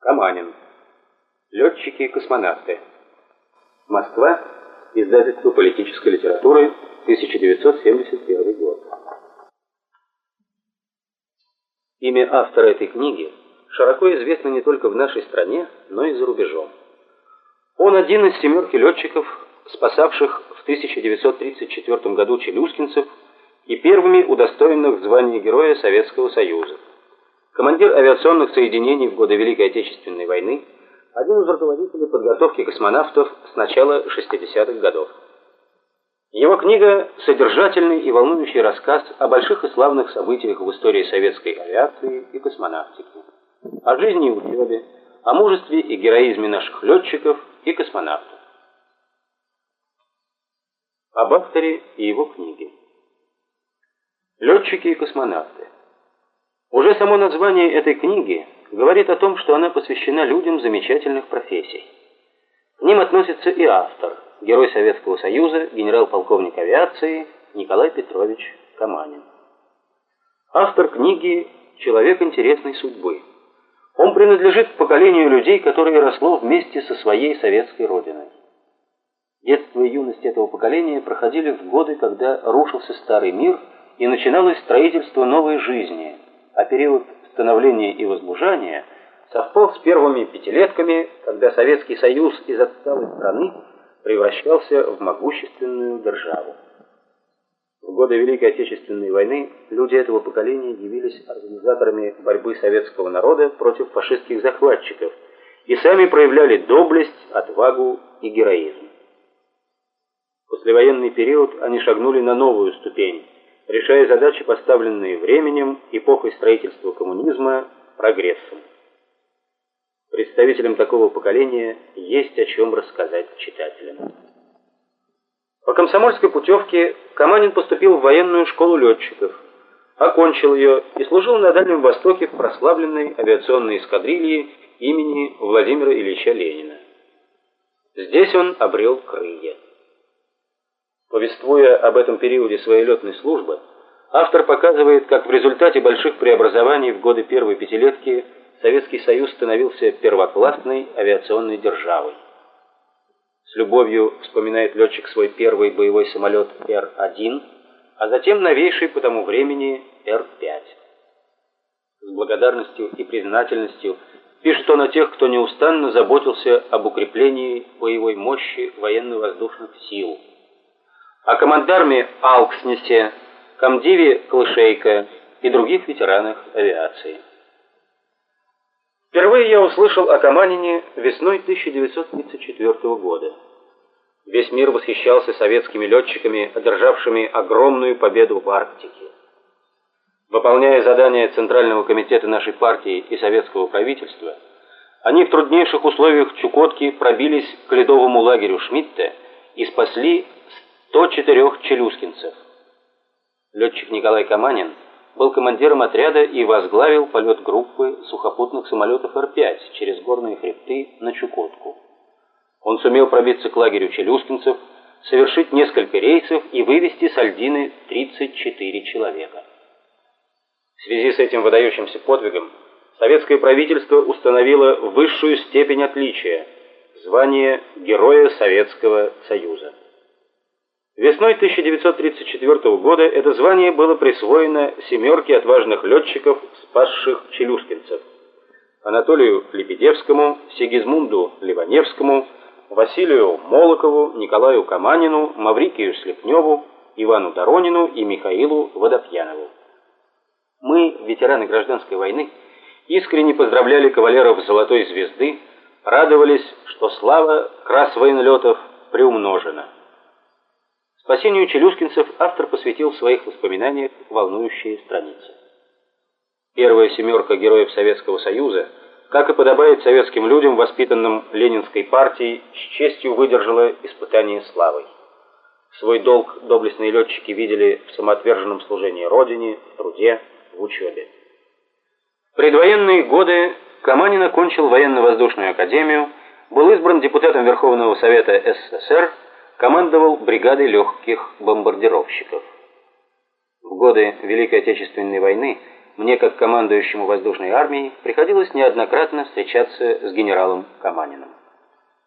Каманин. Летчики и космонавты. Москва. Издательство политической литературы. 1971 год. Имя автора этой книги широко известно не только в нашей стране, но и за рубежом. Он один из семерки летчиков, спасавших в 1934 году челюскинцев и первыми удостоенных звания Героя Советского Союза. Командир авиационных соединений в годы Великой Отечественной войны, один из руководителей подготовки космонавтов с начала 60-х годов. Его книга – содержательный и волнующий рассказ о больших и славных событиях в истории советской авиации и космонавтики, о жизни и учебе, о мужестве и героизме наших летчиков и космонавтов. Об авторе и его книге. Летчики и космонавты. Уже само название этой книги говорит о том, что она посвящена людям замечательных профессий. К ним относится и автор, герой Советского Союза, генерал-полковник авиации Николай Петрович Каманин. Автор книги «Человек интересной судьбы». Он принадлежит к поколению людей, которое росло вместе со своей советской родиной. Детство и юность этого поколения проходили в годы, когда рушился старый мир и начиналось строительство новой жизни – а период становления и возмужания совпал с первыми пятилетками, когда Советский Союз из отсталой страны превращался в могущественную державу. В годы Великой Отечественной войны люди этого поколения явились организаторами борьбы советского народа против фашистских захватчиков и сами проявляли доблесть, отвагу и героизм. Послевоенный период они шагнули на новую ступень решая задачи, поставленные временем, эпохой строительства коммунизма, прогрессом. Представителям такого поколения есть о чем рассказать читателям. По комсомольской путевке Каманин поступил в военную школу летчиков, окончил ее и служил на Дальнем Востоке в прославленной авиационной эскадрилье имени Владимира Ильича Ленина. Здесь он обрел крылья. Повествуя об этом периоде своей летной службы, автор показывает, как в результате больших преобразований в годы первой пятилетки Советский Союз становился первоклассной авиационной державой. С любовью вспоминает летчик свой первый боевой самолет Р-1, а затем новейший по тому времени Р-5. С благодарностью и признательностью пишет он о тех, кто неустанно заботился об укреплении боевой мощи военно-воздушных сил, о командарме Алкснесе, комдиве Клышейко и других ветеранах авиации. Впервые я услышал о Каманине весной 1934 года. Весь мир восхищался советскими летчиками, одержавшими огромную победу в Арктике. Выполняя задания Центрального комитета нашей партии и советского правительства, они в труднейших условиях Чукотки пробились к ледовому лагерю Шмидта и спасли 104 челюскинцев. Летчик Николай Каманин был командиром отряда и возглавил полет группы сухопутных самолетов Р-5 через горные хребты на Чукотку. Он сумел пробиться к лагерю челюскинцев, совершить несколько рейсов и вывести с Альдины 34 человека. В связи с этим выдающимся подвигом советское правительство установило высшую степень отличия – звание Героя Советского Союза. Весной 1934 года это звание было присвоено семерке отважных летчиков, спасших челюскинцев. Анатолию Лебедевскому, Сигизмунду Ливаневскому, Василию Молокову, Николаю Каманину, Маврикию Слепневу, Ивану Доронину и Михаилу Водопьянову. Мы, ветераны гражданской войны, искренне поздравляли кавалеров Золотой Звезды, радовались, что слава крас военлетов приумножена. Спасению челюскинцев автор посвятил в своих воспоминаниях волнующие страницы. Первая семерка героев Советского Союза, как и подобает советским людям, воспитанным Ленинской партией, с честью выдержала испытание славой. Свой долг доблестные летчики видели в самоотверженном служении Родине, в труде, в учебе. В предвоенные годы Каманин окончил военно-воздушную академию, был избран депутатом Верховного Совета СССР командовал бригадой легких бомбардировщиков. В годы Великой Отечественной войны мне, как командующему воздушной армией, приходилось неоднократно встречаться с генералом Каманиным.